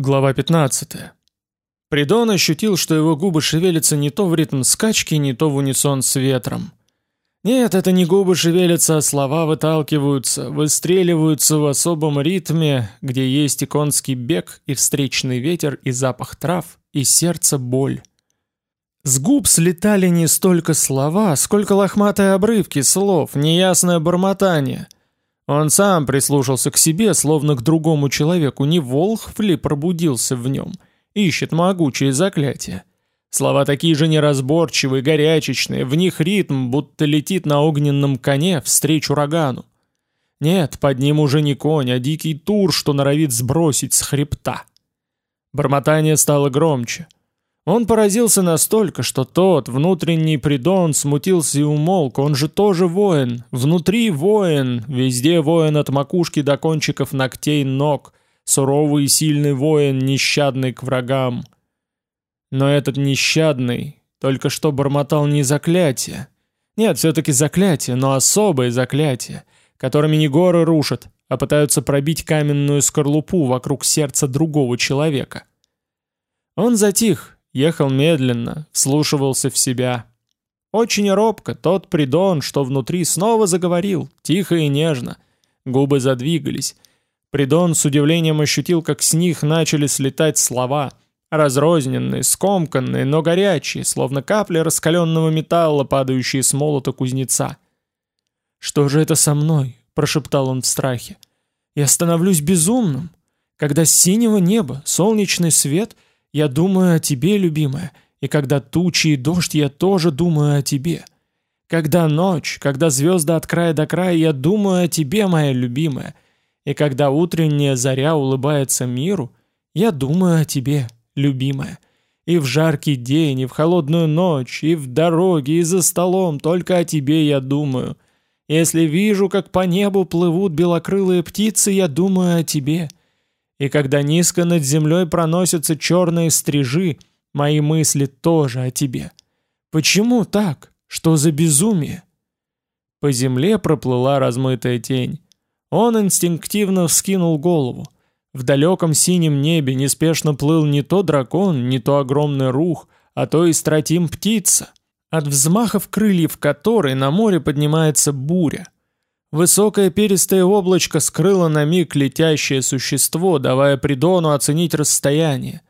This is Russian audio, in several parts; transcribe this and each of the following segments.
Глава 15. Придон ощутил, что его губы шевелятся не то в ритм скачки, не то в унисон с ветром. Нет, это не губы шевелятся, а слова выталкиваются, выстреливаются в особом ритме, где есть и конский бег, и встречный ветер, и запах трав, и сердце боль. С губ слетали не столько слова, сколько лохматые обрывки слов, неясное бормотание — он сам прислушался к себе, словно к другому человеку, не волхв ли пробудился в нем, ищет могучие заклятия. Слова такие же неразборчивые, горячечные, в них ритм, будто летит на огненном коне встречу урагану. Нет, под ним уже не конь, а дикий тур, что норовит сбросить с хребта. Бормотание стало громче — он поразился настолько, что тот, внутренний придон, смутился и умолк, он же тоже воин, внутри воин, везде воин от макушки до кончиков ногтей ног, суровый и сильный воин, нещадный к врагам. Но этот нещадный только что бормотал не заклятие. Нет, все-таки заклятие, но особое заклятие, которыми не горы рушат, а пытаются пробить каменную скорлупу вокруг сердца другого человека. Он затих, ехал медленно, вслушивался в себя. Очень робко тот придон, что внутри, снова заговорил, тихо и нежно. Губы задвигались. Придон с удивлением ощутил, как с них начали слетать слова, разрозненные, скомканные, но горячие, словно капли раскаленного металла, падающие с молота кузнеца. «Что же это со мной?» – прошептал он в страхе. «Я становлюсь безумным, когда с синего неба солнечный свет – я думаю о тебе, любимая, и когда тучи и дождь, я тоже думаю о тебе. Когда ночь, когда звезды от края до края, я думаю о тебе, моя любимая. И когда утренняя заря улыбается миру, я думаю о тебе, любимая. И в жаркий день, и в холодную ночь, и в дороге, и за столом, только о тебе я думаю. Если вижу, как по небу плывут белокрылые птицы, я думаю о тебе. И когда низко над землей проносятся черные стрижи, мои мысли тоже о тебе. Почему так? Что за безумие? По земле проплыла размытая тень. Он инстинктивно вскинул голову. В далеком синем небе неспешно плыл не то дракон, не то огромный рух, а то и стратим птица, от взмахов крыльев которой на море поднимается буря. Высокое перистое облачко скрыло на миг летящее существо, давая Придону оценить расстояние.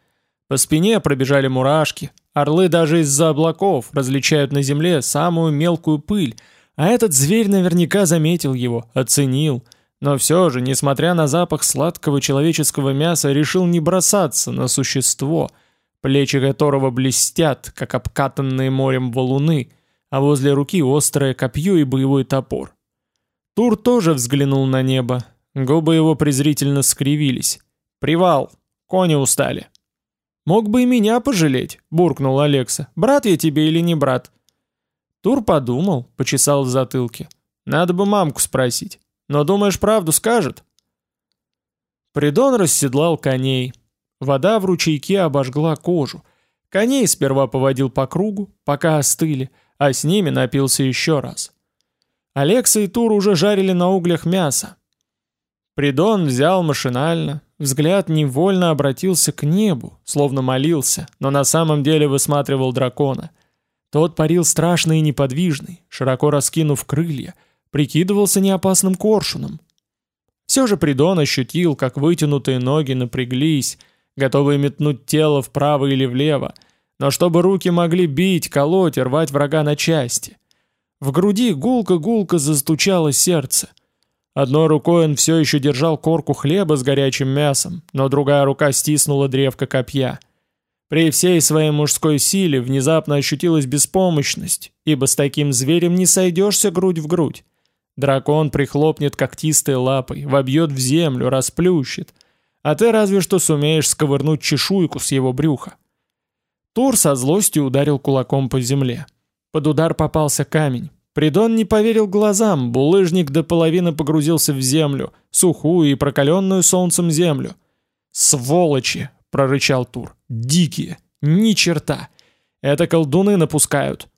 По спине пробежали мурашки. Орлы даже из-за облаков различают на земле самую мелкую пыль, а этот зверь наверняка заметил его, оценил. Но все же, несмотря на запах сладкого человеческого мяса, решил не бросаться на существо, плечи которого блестят, как обкатанные морем валуны, а возле руки острое копье и боевой топор. Тур тоже взглянул на небо. Губы его презрительно скривились. «Привал! Кони устали!» «Мог бы и меня пожалеть», — буркнул Алекса. «Брат я тебе или не брат?» Тур подумал, почесал в затылке. «Надо бы мамку спросить. Но думаешь, правду скажет?» Придон расседлал коней. Вода в ручейке обожгла кожу. Коней сперва поводил по кругу, пока остыли, а с ними напился еще раз. Алекса и Тур уже жарили на углях мясо. Придон взял машинально, взгляд невольно обратился к небу, словно молился, но на самом деле высматривал дракона. Тот парил страшный и неподвижный, широко раскинув крылья, прикидывался неопасным коршуном. Все же Придон ощутил, как вытянутые ноги напряглись, готовые метнуть тело вправо или влево, но чтобы руки могли бить, колоть и рвать врага на части — в груди гулко-гулко застучало сердце. Одной рукой он все еще держал корку хлеба с горячим мясом, но другая рука стиснула древко копья. При всей своей мужской силе внезапно ощутилась беспомощность, ибо с таким зверем не сойдешься грудь в грудь. Дракон прихлопнет когтистой лапой, вобьет в землю, расплющит, а ты разве что сумеешь сковырнуть чешуйку с его брюха. Тур со злостью ударил кулаком по земле. Под удар попался камень. Придон не поверил глазам, булыжник до половины погрузился в землю, сухую и прокаленную солнцем землю. «Сволочи!» — прорычал Тур. «Дикие! Ни черта! Это колдуны напускают!»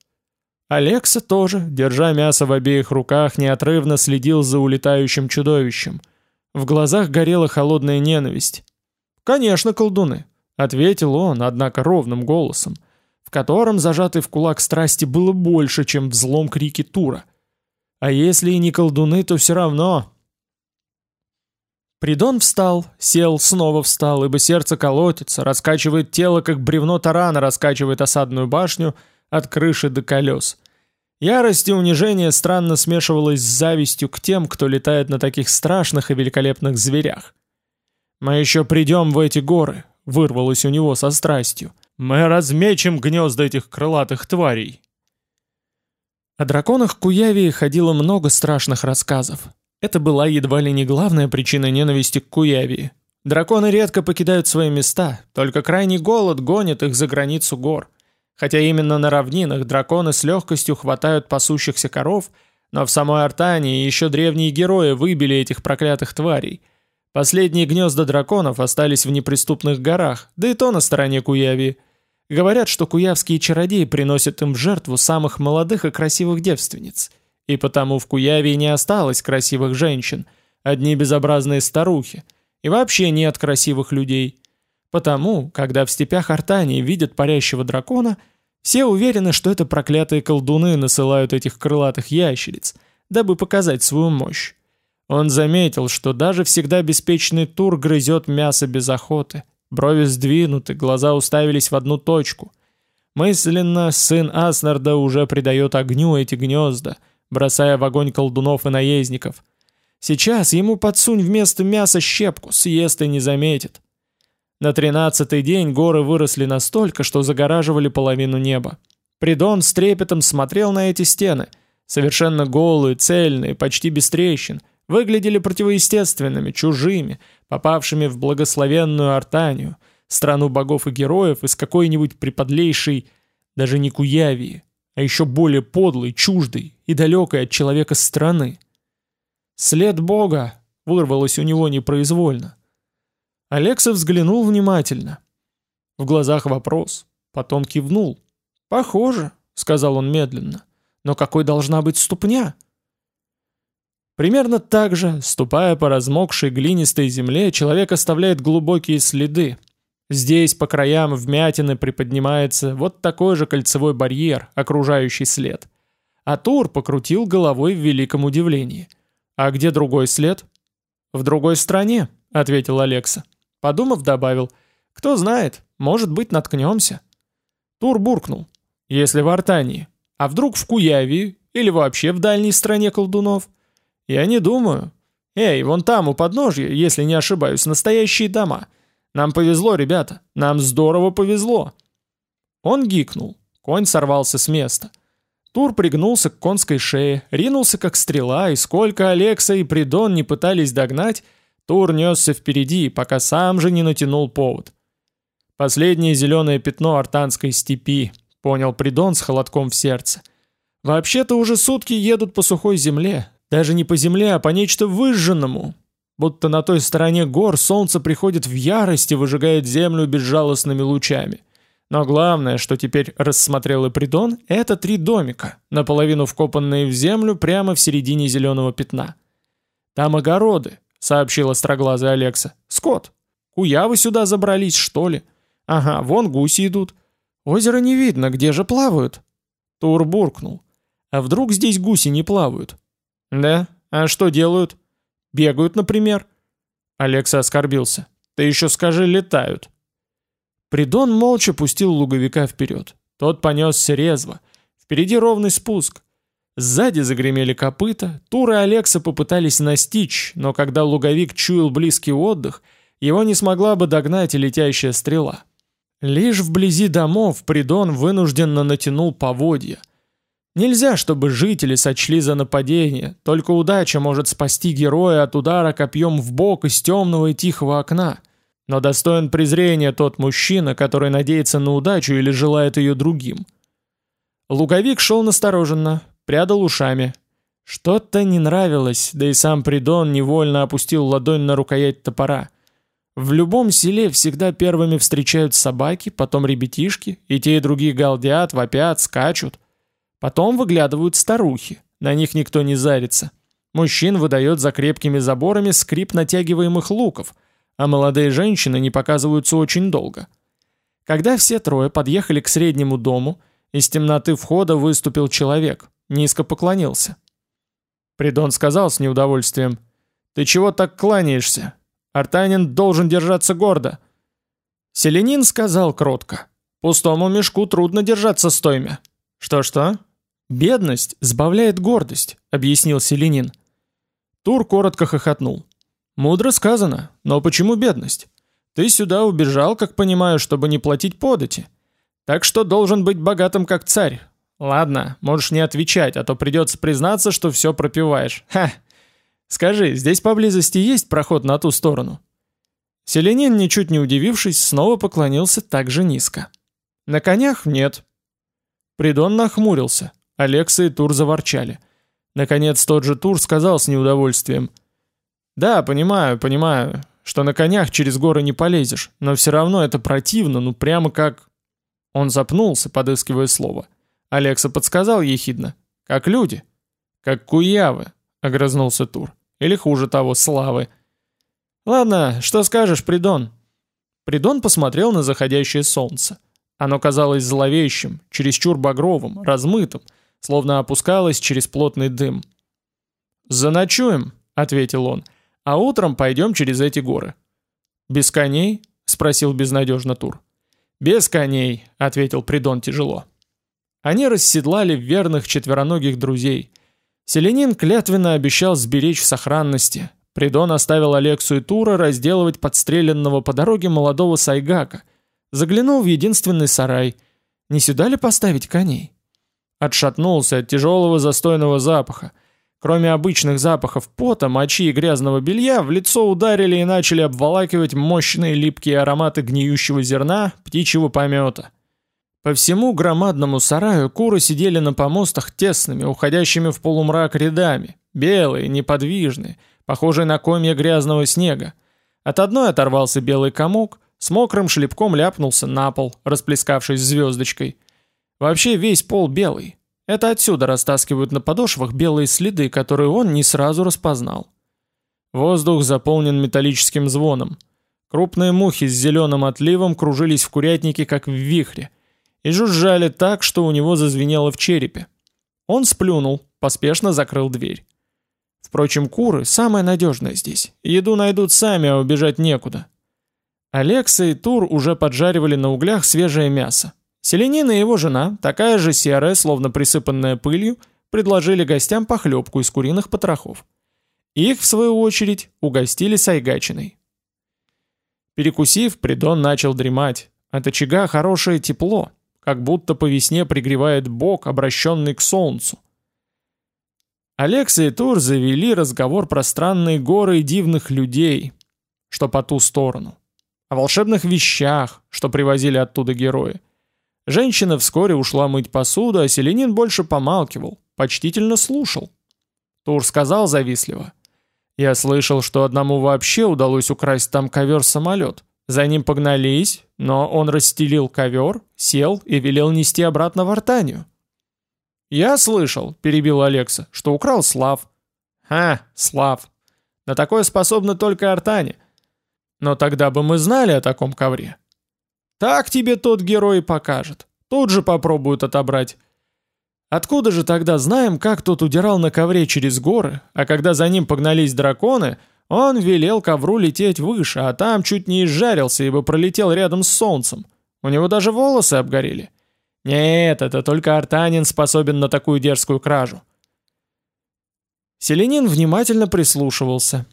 Алекса тоже, держа мясо в обеих руках, неотрывно следил за улетающим чудовищем. В глазах горела холодная ненависть. «Конечно, колдуны», — ответил он, однако ровным голосом, в котором зажатый в кулак страсти было больше, чем взлом крики Тура. «А если и не колдуны, то все равно...» Придон встал, сел, снова встал, ибо сердце колотится, раскачивает тело, как бревно тарана раскачивает осадную башню от крыши до колес. Ярость и унижение странно смешивалось с завистью к тем, кто летает на таких страшных и великолепных зверях. «Мы еще придем в эти горы», — вырвалось у него со страстью. «Мы размечем гнезда этих крылатых тварей». О драконах Куявии ходило много страшных рассказов. Это была едва ли не главная причина ненависти к Куявии. Драконы редко покидают свои места, только крайний голод гонит их за границу гор. Хотя именно на равнинах драконы с легкостью хватают пасущихся коров, но в самой Артании еще древние герои выбили этих проклятых тварей. Последние гнезда драконов остались в неприступных горах, да и то на стороне Куявии. Говорят, что куявские чародеи приносят им в жертву самых молодых и красивых девственниц – и потому в Куявии не осталось красивых женщин, одни безобразные старухи, и вообще нет красивых людей. Потому, когда в степях Артании видят парящего дракона, все уверены, что это проклятые колдуны насылают этих крылатых ящериц, дабы показать свою мощь. Он заметил, что даже всегда беспечный Тур грызет мясо без охоты. Брови сдвинуты, глаза уставились в одну точку. Мысленно сын Аснарда уже придает огню эти гнезда — бросая в огонь колдунов и наездников. Сейчас ему подсунь вместо мяса щепку, съест и не заметит. На тринадцатый день горы выросли настолько, что загораживали половину неба. Придон с трепетом смотрел на эти стены, совершенно голые, цельные, почти без трещин, выглядели противоестественными, чужими, попавшими в благословенную Артанию, страну богов и героев из какой-нибудь приподлейшей, даже не Куявии, а еще более подлый, чуждый и далекой от человека страны. «След Бога!» — вырвалось у него непроизвольно. Алекса взглянул внимательно. В глазах вопрос, потом кивнул. «Похоже», — сказал он медленно. «Но какой должна быть ступня?» Примерно так же, ступая по размокшей глинистой земле, человек оставляет глубокие следы, Здесь по краям вмятины приподнимается вот такой же кольцевой барьер, окружающий след. А Тур покрутил головой в великом удивлении. «А где другой след?» «В другой стране», — ответил Алекса. Подумав, добавил. «Кто знает, может быть, наткнемся». Тур буркнул. «Если в Артании. А вдруг в Куявии? Или вообще в дальней стране колдунов?» «Я не думаю. Эй, вон там, у подножья, если не ошибаюсь, настоящие дома». Нам повезло, ребята, нам здорово повезло!» Он гикнул, конь сорвался с места. Тур пригнулся к конской шее, ринулся как стрела, и сколько Алекса и Придон не пытались догнать, Тур несся впереди, пока сам же не натянул повод. Последнее зеленое пятно артанской степи, понял Придон с холодком в сердце. Вообще-то уже сутки едут по сухой земле, даже не по земле, а по нечто выжженному, будто на той стороне гор солнце приходит в ярость и выжигает землю безжалостными лучами. Но главное, что теперь рассмотрел и Придон, это три домика, наполовину вкопанные в землю прямо в середине зеленого пятна. «Там огороды», — сообщил остроглазый Алекса. «Скот, куявы сюда забрались, что ли? Ага, вон гуси идут. Озеро не видно, где же плавают?» Тур буркнул. «А вдруг здесь гуси не плавают?» «Да? А что делают?» Бегают, например?» Алекса оскорбился. «Ты еще скажи, летают». Придон молча пустил луговика вперед. Тот понесся резво. Впереди ровный спуск. Сзади загремели копыта, Тур и Алекса попытались настичь, но когда луговик чуял близкий отдых, его не смогла бы догнать и летящая стрела. Лишь вблизи домов Придон вынужденно натянул поводья — Нельзя, чтобы жители сочли за нападение, только удача может спасти героя от удара копьем в бок из темного и тихого окна. Но достоин презрения тот мужчина, который надеется на удачу или желает ее другим. Луговик шел настороженно, прядал ушами. Что-то не нравилось, да и сам Придон невольно опустил ладонь на рукоять топора. В любом селе всегда первыми встречают собаки, потом ребятишки, и те и другие галдят, вопят, скачут. Потом выглядывают старухи, на них никто не зарится. Мужчин выдает за крепкими заборами скрип натягиваемых луков, а молодые женщины не показываются очень долго. Когда все трое подъехали к среднему дому, из темноты входа выступил человек, низко поклонился. Придон сказал с неудовольствием, «Ты чего так кланяешься? Артанин должен держаться гордо». Селенин сказал кротко, «Пустому мешку трудно держаться стоймя». «Что-что?» «Бедность сбавляет гордость», — объяснил Селенин. Тур коротко хохотнул. «Мудро сказано, но почему бедность? Ты сюда убежал, как понимаю, чтобы не платить подати. Так что должен быть богатым, как царь. Ладно, можешь не отвечать, а то придется признаться, что все пропиваешь. Ха! Скажи, здесь поблизости есть проход на ту сторону?» Селенин, ничуть не удивившись, снова поклонился так же низко. «На конях нет». Придон нахмурился. Алекса и Тур заворчали. Наконец тот же Тур сказал с неудовольствием. «Да, понимаю, понимаю, что на конях через горы не полезешь, но все равно это противно, ну прямо как...» Он запнулся, подыскивая слово. Алекса подсказал ехидно. «Как люди». «Как куявы», — огрызнулся Тур. «Или хуже того, славы». «Ладно, что скажешь, Придон?» Придон посмотрел на заходящее солнце. Оно казалось зловещим, чересчур багровым, размытым, словно опускалось через плотный дым. «Заночуем», — ответил он, — «а утром пойдем через эти горы». «Без коней?» — спросил безнадежно Тур. «Без коней», — ответил Придон тяжело. Они расседлали верных четвероногих друзей. Селенин клятвенно обещал сберечь в сохранности. Придон оставил Алексу и Тура разделывать подстреленного по дороге молодого сайгака. Заглянул в единственный сарай. Не сюда ли поставить коней? Отшатнулся от тяжелого застойного запаха. Кроме обычных запахов пота, мочи и грязного белья, в лицо ударили и начали обволакивать мощные липкие ароматы гниющего зерна, птичьего помета. По всему громадному сараю куры сидели на помостах тесными, уходящими в полумрак рядами, белые, неподвижные, похожие на комья грязного снега. От одной оторвался белый комок, с мокрым шлепком ляпнулся на пол, расплескавшись звездочкой. Вообще весь пол белый. Это отсюда растаскивают на подошвах белые следы, которые он не сразу распознал. Воздух заполнен металлическим звоном. Крупные мухи с зеленым отливом кружились в курятнике, как в вихре, и жужжали так, что у него зазвенело в черепе. Он сплюнул, поспешно закрыл дверь. Впрочем, куры – самое надежное здесь. Еду найдут сами, а убежать некуда. Алекса и Тур уже поджаривали на углях свежее мясо. Селенин и его жена, такая же серая, словно присыпанная пылью, предложили гостям похлебку из куриных потрохов. Их, в свою очередь, угостили сайгачиной. Перекусив, Придон начал дремать. От очага хорошее тепло, как будто по весне пригревает бок, обращенный к солнцу. Алекса и Тур завели разговор про странные горы и дивных людей, что по ту сторону. О волшебных вещах, что привозили оттуда герои. Женщина вскоре ушла мыть посуду, а Селенин больше помалкивал, почтительно слушал. Тур сказал завистливо. «Я слышал, что одному вообще удалось украсть там ковер-самолет. За ним погнались, но он расстелил ковер, сел и велел нести обратно в Артанию». «Я слышал», — перебил Алекса, — «что украл Слав». «Ха, Слав. На такое способны только Артане. Но тогда бы мы знали о таком ковре. Так тебе тот герой покажет. Тут же попробуют отобрать. Откуда же тогда знаем, как тот удирал на ковре через горы, а когда за ним погнались драконы, он велел ковру лететь выше, а там чуть не изжарился, ибо пролетел рядом с солнцем. У него даже волосы обгорели. Нет, это только Артанин способен на такую дерзкую кражу. Селенин внимательно прислушивался.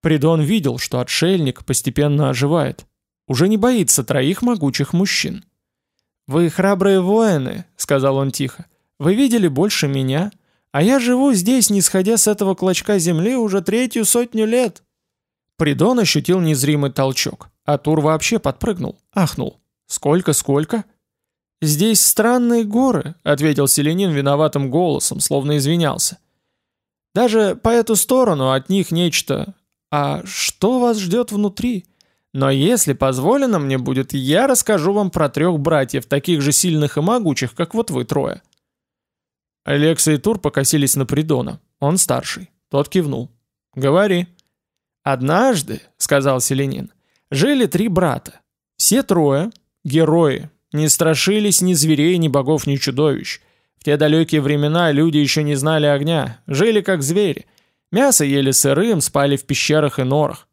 Придон видел, что отшельник постепенно оживает уже не боится троих могучих мужчин. «Вы храбрые воины», — сказал он тихо. «Вы видели больше меня, а я живу здесь, не сходя с этого клочка земли, уже третью сотню лет». Придон ощутил незримый толчок, а Тур вообще подпрыгнул, ахнул. «Сколько, сколько?» «Здесь странные горы», — ответил Селенин виноватым голосом, словно извинялся. «Даже по эту сторону от них нечто... А что вас ждет внутри?» Но если позволено мне будет, я расскажу вам про трех братьев, таких же сильных и могучих, как вот вы трое». Алекса и Тур покосились на Придона. Он старший. Тот кивнул. «Говори». «Однажды», — сказал Селенин, Жили три брата. Все трое — герои, не страшились ни зверей, ни богов, ни чудовищ. В те далекие времена люди еще не знали огня, жили как звери. Мясо ели сырым, спали в пещерах и норах.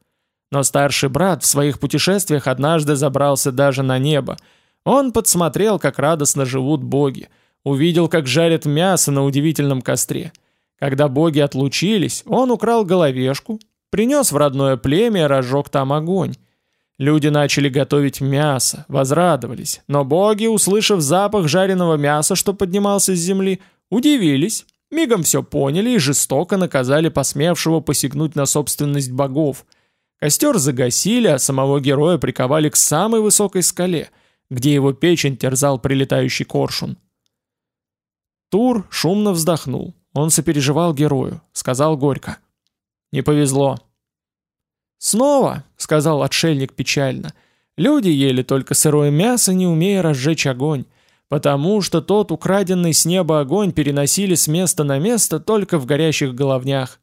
Но старший брат в своих путешествиях однажды забрался даже на небо. Он подсмотрел, как радостно живут боги. Увидел, как жарят мясо на удивительном костре. Когда боги отлучились, он украл головешку, принес в родное племя и разжег там огонь. Люди начали готовить мясо, возрадовались, но боги, услышав запах жареного мяса, что поднимался с земли, удивились, мигом все поняли и жестоко наказали посмевшего посягнуть на собственность богов. Костер загасили, а самого героя приковали к самой высокой скале, где его печень терзал прилетающий коршун. Тур шумно вздохнул. Он сопереживал герою, сказал горько. «Не повезло. «Снова», — сказал отшельник печально, — «люди ели только сырое мясо, не умея разжечь огонь, потому что тот украденный с неба огонь переносили с места на место только в горящих головнях.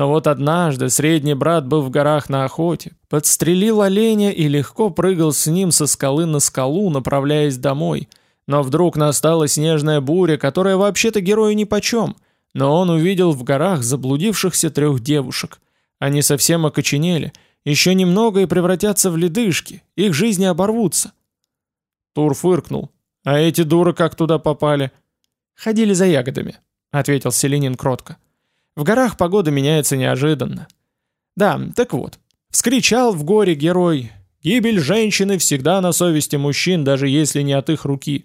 Но вот однажды средний брат был в горах на охоте, подстрелил оленя и легко прыгал с ним со скалы на скалу, направляясь домой. Но вдруг настала снежная буря, которая вообще-то герою нипочем, но он увидел в горах заблудившихся трех девушек — они совсем окоченели, еще немного и превратятся в ледышки, их жизни оборвутся. Тур фыркнул. «А эти дуры как туда попали?» «Ходили за ягодами», — ответил Селенин кротко. «В горах погода меняется неожиданно». «Да, так вот. Вскричал в горе герой. Гибель женщины всегда на совести мужчин, даже если не от их руки.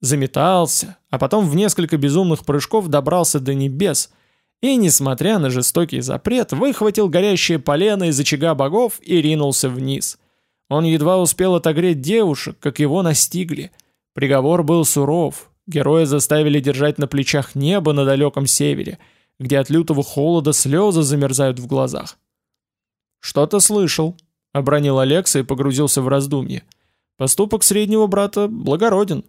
Заметался, а потом в несколько безумных прыжков добрался до небес — и, несмотря на жестокий запрет, выхватил горящее полено из очага богов и ринулся вниз. Он едва успел отогреть девушек, как его настигли. Приговор был суров. Героя заставили держать на плечах небо на далеком севере, где от лютого холода слезы замерзают в глазах. «Что-то слышал», — обронил Алекса и погрузился в раздумье. «Поступок среднего брата благороден».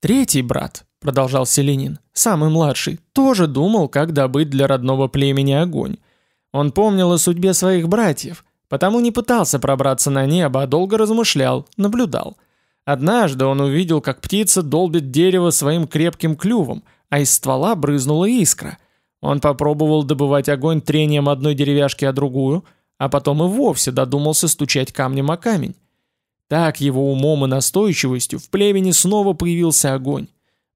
Третий брат, продолжал Селенин, самый младший, тоже думал, как добыть для родного племени огонь. Он помнил о судьбе своих братьев, потому не пытался пробраться на небо, а долго размышлял, наблюдал. Однажды он увидел, как птица долбит дерево своим крепким клювом, а из ствола брызнула искра. Он попробовал добывать огонь трением одной деревяшки о другую, а потом и вовсе додумался стучать камнем о камень. Так его умом и настойчивостью в племени снова появился огонь.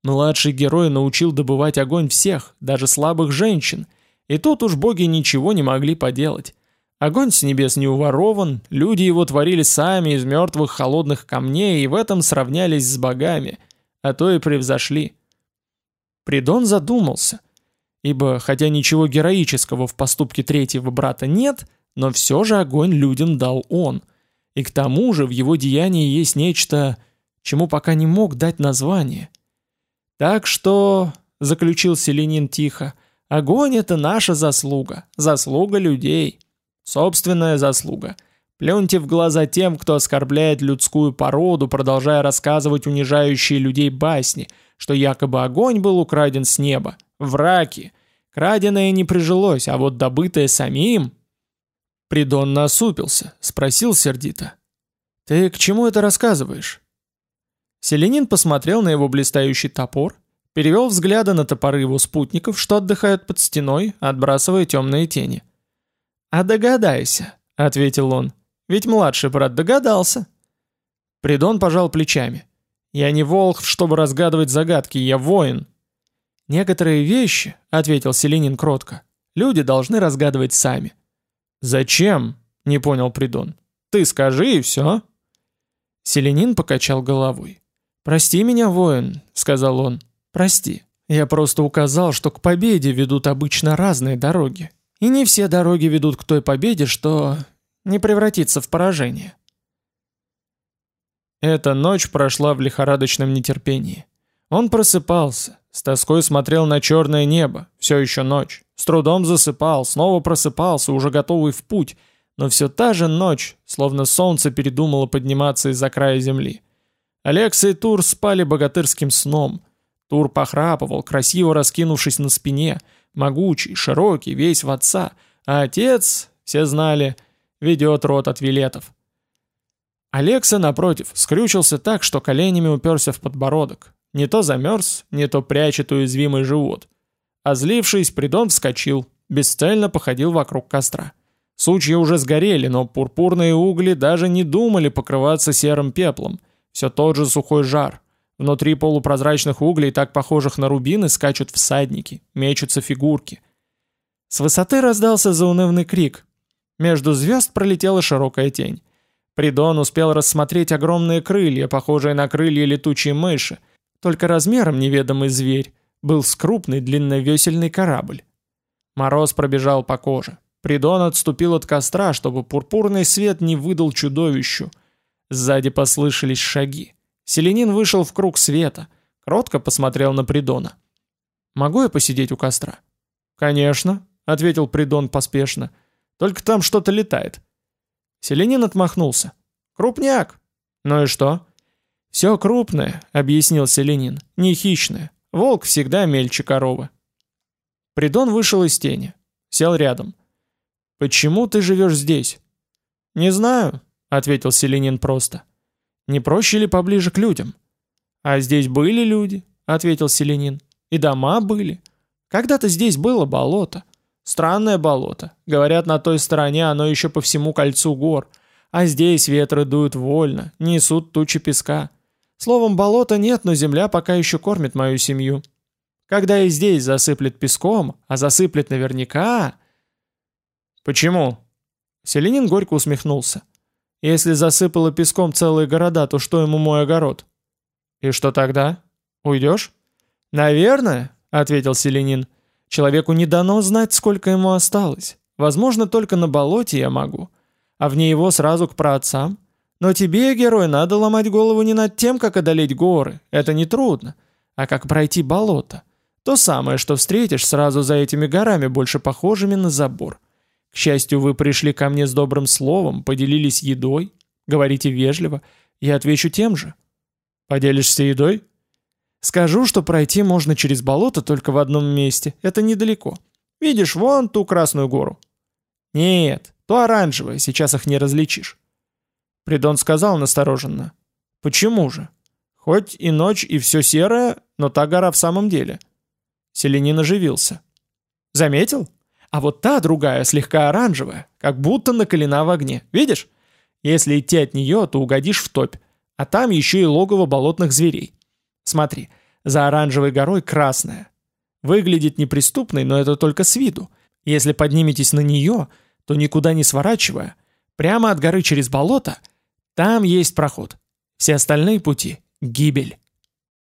Младший герой научил добывать огонь всех, даже слабых женщин, и тут уж боги ничего не могли поделать. Огонь с небес не уворован, люди его творили сами из мертвых холодных камней и в этом сравнялись с богами, а то и превзошли. Придон задумался, ибо хотя ничего героического в поступке третьего брата нет, но все же огонь людям дал он. И к тому же в его деянии есть нечто, чему пока не мог дать название — так что, заключил Селенин тихо, огонь это наша заслуга, заслуга людей. Собственная заслуга. Плюньте в глаза тем, кто оскорбляет людскую породу, продолжая рассказывать унижающие людей басни, что якобы огонь был украден с неба. Враки. Краденое не прижилось, а вот добытое самим... Придон насупился, спросил сердито. «Ты к чему это рассказываешь?» Селенин посмотрел на его блистающий топор, перевел взгляды на топоры его спутников, что отдыхают под стеной, отбрасывая темные тени. «А догадайся», — ответил он, — «ведь младший брат догадался». Придон пожал плечами. «Я не волх, чтобы разгадывать загадки, я воин». «Некоторые вещи», — ответил Селенин кротко, — «люди должны разгадывать сами». «Зачем?» — не понял Придон. «Ты скажи и все». Селенин покачал головой. «Прости меня, воин», — сказал он. «Прости. Я просто указал, что к победе ведут обычно разные дороги. И не все дороги ведут к той победе, что не превратится в поражение». Эта ночь прошла в лихорадочном нетерпении. Он просыпался, с тоской смотрел на черное небо, все еще ночь, с трудом засыпал, снова просыпался, уже готовый в путь, но все та же ночь, словно солнце передумало подниматься из-за края земли. Алекса и Тур спали богатырским сном. Тур похрапывал, красиво раскинувшись на спине, могучий, широкий, весь в отца, а отец, все знали, ведет рот от вилетов. Алекса, напротив, скрючился так, что коленями уперся в подбородок. Не то замерз, не то прячет уязвимый живот. Озлившись, Придон вскочил, бесцельно походил вокруг костра. Сучья уже сгорели, но пурпурные угли даже не думали покрываться серым пеплом. Все тот же сухой жар. Внутри полупрозрачных углей, так похожих на рубины, скачут всадники, мечутся фигурки. С высоты раздался заунывный крик. Между звезд пролетела широкая тень. Придон успел рассмотреть огромные крылья, похожие на крылья летучей мыши, только размером неведомый зверь, был скрупный длинновесельный корабль. Мороз пробежал по коже. Придон отступил от костра, чтобы пурпурный свет не выдал чудовищу. Сзади послышались шаги. Селенин вышел в круг света, кротко посмотрел на Придона. «Могу я посидеть у костра?» «Конечно», — ответил Придон поспешно. «Только там что-то летает». Селенин отмахнулся. «Крупняк». «Ну и что?» «Все крупное», — объяснил Селенин, — «не хищное. Волк всегда мельче коровы». Придон вышел из тени. Сел рядом. «Почему ты живешь здесь?» «Не знаю», — ответил Селенин просто. «Не проще ли поближе к людям?» «А здесь были люди», — ответил Селенин. «И дома были. Когда-то здесь было болото. Странное болото. Говорят, на той стороне оно еще по всему кольцу гор. А здесь ветры дуют вольно, несут тучи песка. Словом, болота нет, но земля пока еще кормит мою семью. Когда и здесь засыплет песком, а засыплет наверняка, «Почему?» Селенин горько усмехнулся. «Если засыпало песком целые города, то что ему мой огород?» «И что тогда? Уйдешь?» «Наверное», — ответил Селенин. «Человеку не дано знать, сколько ему осталось. Возможно, только на болоте я могу. А вне его сразу к праотцам. Но тебе, герой, надо ломать голову не над тем, как одолеть горы. Это не трудно. А как пройти болото. То самое, что встретишь сразу за этими горами, больше похожими на забор. К счастью, вы пришли ко мне с добрым словом, поделились едой, говорите вежливо. Я отвечу тем же. Поделишься едой? Скажу, что пройти можно через болото только в одном месте. Это недалеко. Видишь вон ту Красную гору? Нет, то оранжевая, сейчас их не различишь. Придон сказал настороженно. Почему же? Хоть и ночь, и все серое, но та гора в самом деле. Селенин оживился. Заметил? А вот та другая, слегка оранжевая, как будто накалена в огне. Видишь? Если идти от нее, то угодишь в топь. А там еще и логово болотных зверей. Смотри, за оранжевой горой красная. Выглядит неприступной, но это только с виду. Если подниметесь на нее, то никуда не сворачивая, прямо от горы через болото, там есть проход. Все остальные пути — гибель.